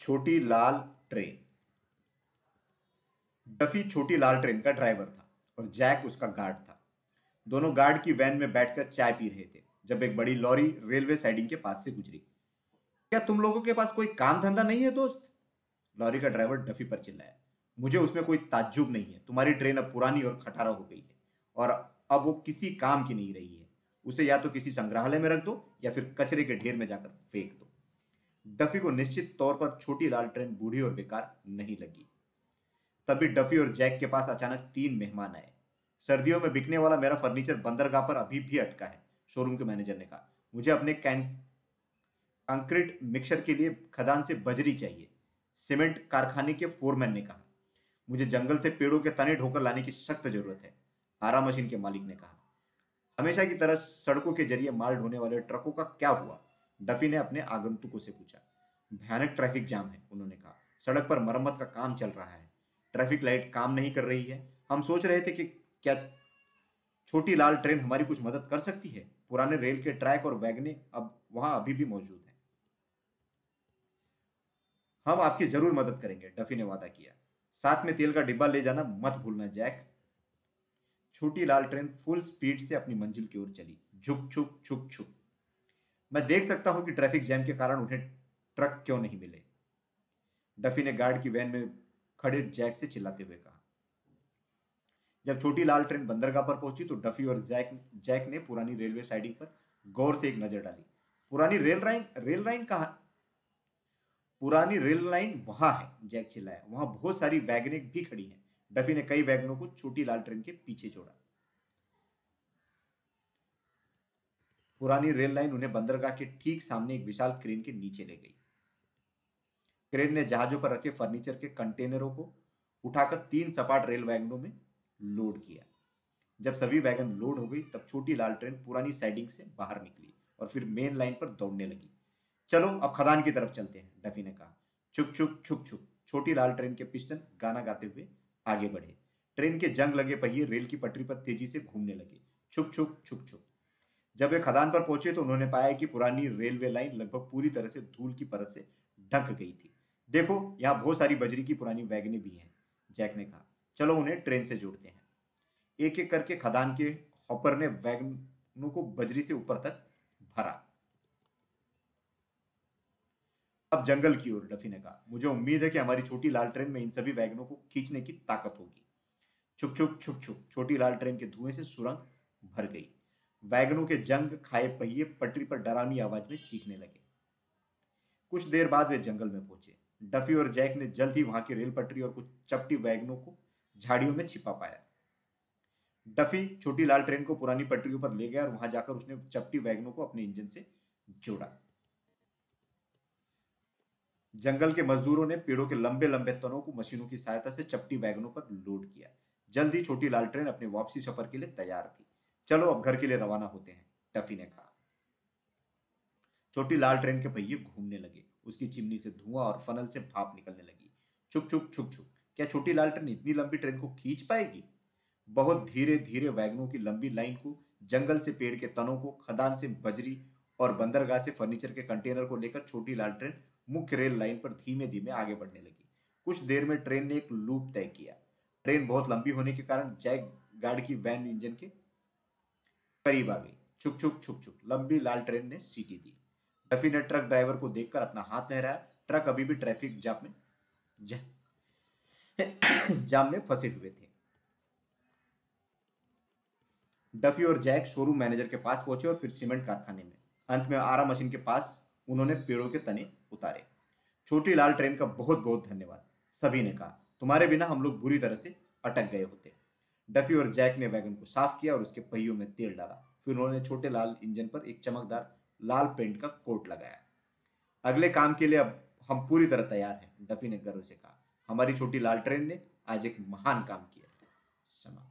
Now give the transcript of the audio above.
छोटी लाल train. Duffy छोटी लाल ट्रेन का ड्राइवर था और जैक उसका गार्ड था। दोनों गार्ड की वैन में बैठकर चाय पी रहे थे, जब एक बड़ी लॉरी रेलवे साइडिंग के पास से गुजरी। क्या तुम लोगों के पास कोई काम धंधा नहीं है, दोस्त? लॉरी का ड्राइवर डफी पर चिल्लाया। मुझे उसमें कोई ताज्जुब नहीं है। तुम्हारी ट्रेन अब पुरानी और खटारा हो गई है और अब वो किसी काम की नहीं रही है। उसे या तो किसी संग्रहालय में रख दो या फिर कचरे के ढेर में जाकर फेंक दो। डफी को निश्चित तौर पर छोटी लाल ट्रेन बूढ़ी और बेकार नहीं लगी। तभी डफी और जैक के पास अचानक तीन मेहमान आए। सर्दियों में बिकने वाला मेरा फर्नीचर बंदरगाह पर अभी भी अटका है शोरूम के मैनेजर ने कहा। मुझे अपने कंक्रीट मिक्सर के लिए खदान से बजरी चाहिए सीमेंट कारखाने के फोरमैन ने कहा। मुझे जंगल से पेड़ों के तने ढोकर लाने की सख्त ज़रूरत है, आरा मशीन के मालिक ने कहा। हमेशा की तरह सड़कों के ज़रिए माल ढोने वाले ट्रकों का क्या हुआ? डफी ने अपने आगंतुकों से पूछा, भयानक ट्रैफ़िक जाम है, उन्होंने कहा। सड़क पर मरम्मत का काम चल रहा है। ट्रैफ़िक लाइट काम नहीं कर रही है। हम सोच रहे थे कि क्या छोटी लाल ट्रेन हमारी कुछ मदद कर सकती है? पुराने रेल के ट्रैक और वैगने अब वहाँ अभी भी मौजूद हैं। हम आपकी ज़रूर मदद करेंगे, डफी ने वादा किया। साथ में तेल का डिब्बा ले जाना मत भूलना, जैक। छोटी लाल ट्रेन फुल स्पीड से अपनी मंजिल की ओर चली। झुक छुक छुक छुक मैं देख सकता हूँ कि ट्रैफ़िक जैम के कारण उन्हें ट्रक क्यों नहीं मिले। डफी ने गार्ड की वैन में खड़े जैक से चिल्लाते हुए कहा। जब छोटी लाल ट्रेन बंदरगाह पर पहुँची तो डफी और जैक जैक ने पुरानी रेलवे साइडिंग पर गौर से एक नज़र डाली। पुरानी रेल लाइन रेल लाइन कहा? पुरानी रेल लाइन वहाँ है जैक चिल्लाया। वहाँ बहुत सारी वैगने भी खड़ी हैं। डफी ने कई वैगनों को छोटी लाल ट्रेन के पीछे छोड़ा। पुरानी रेल लाइन उन्हें बंदरगाह के ठीक सामने एक विशाल क्रेन के नीचे ले गई। क्रेन ने जहाजों पर रखे फर्नीचर के कंटेनरों को उठाकर तीन सपाट रेल वैगनों में लोड किया। जब सभी वैगन लोड हो गई, तब छोटी लाल ट्रेन पुरानी साइडिंग से बाहर निकली और फिर मेन लाइन पर दौड़ने लगी। चलो, अब खदान की तरफ़ चलते हैं, डफी ने कहा। छुक छुक छुक छुक। छोटी लाल ट्रेन के पिस्टन गाना गाते हुए आगे बढ़े। ट्रेन के जंग लगे पहिए रेल की पटरी पर तेज़ी से घूमने लगे। छुक छुक छुक छुक। जब वे खदान पर पहुँचे तो उन्होंने पाया कि पुरानी रेलवे लाइन लगभग पूरी तरह से धूल की परत से ढक गई थी। देखो, यहाँ बहुत सारी बजरी की पुरानी वैगने भी हैं, जैक ने कहा। चलो उन्हें ट्रेन से जोड़ते हैं। एक एक करके खदान के हॉपर ने वैगनों को बजरी से ऊपर तक भरा। अब जंगल की ओर, डफी ने कहा, मुझे उम्मीद है कि हमारी छोटी लाल ट्रेन में इन सभी वैगनों को खींचने की ताकत होगी। छुक छुक छुक छुक छोटी लाल ट्रेन के धुएँ से सुरंग भर गई। वैगनों के जंग खाए पहिए पटरी पर डरावनी आवाज़ में चीखने लगे। कुछ देर बाद वे जंगल में पहुँचे। डफी और जैक ने जल्द ही वहाँ की रेल पटरी और कुछ चपटी वैगनों को झाड़ियों में छिपा पाया। डफी छोटी लाल ट्रेन को पुरानी पटरियों पर ले गया और वहाँ जाकर उसने चपटी वैगनों को अपने इंजन से जोड़ा। जंगल के मजदूरों ने पेड़ों के लंबे लंबे तनों को मशीनों की सहायता से चपटी वैगनों पर लोड किया। जल्द ही छोटी लाल ट्रेन अपने वापसी सफ़र के लिए तैयार थी। चलो अब घर के लिए रवाना होते हैं, टफी ने कहा। छोटी लाल ट्रेन के पहिए घूमने लगे, उसकी चिमनी से धुआँ और फनल से भाप निकलने लगी। छुक छुक छुक छुक क्या छोटी लाल ट्रेन इतनी लंबी ट्रेन को खींच पाएगी? बहुत धीरे धीरे वैगनों की लंबी लाइन को, जंगल से पेड़ के तनों को, खदान से बजरी और बंदरगाह से फर्नीचर के कंटेनर को लेकर छोटी लाल ट्रेन मुख्य रेल लाइन पर धीमे धीमे आगे बढ़ने लगी। कुछ देर में ट्रेन ने एक लूप तय किया। ट्रेन बहुत लंबी होने के कारण जैक गार्ड की वैन इंजन के करीब आ गई छुक छुक छुक छुक। लंबी लाल ट्रेन ने सीटी दी। डफी ने ट्रक ड्राइवर को देखकर अपना हाथ लहराया ट्रक अभी भी ट्रैफ़िक जाम में जाम में फंसे हुए थे। डफी और जैक शोरूम मैनेजर के पास पहुँचे और फिर सीमेंट कारखाने में। अंत में आरा मशीन के पास उन्होंने पेड़ों के तने उतारे। छोटी लाल ट्रेन का बहुत बहुत धन्यवाद। सभी ने कहा, तुम्हारे बिना हम लोग बुरी तरह से अटक गए होते। डफी और जैक ने वैगन को साफ़ किया और उसके पहियों में तेल डाला। फिर उन्होंने छोटे लाल इंजन पर एक चमकदार लाल पेंट का कोट लगाया। अगले काम के लिए अब हम पूरी तरह तैयार हैं, डफी ने गर्व से कहा। हमारी छोटी लाल ट्रेन ने आज एक महान काम किया। समाप्त।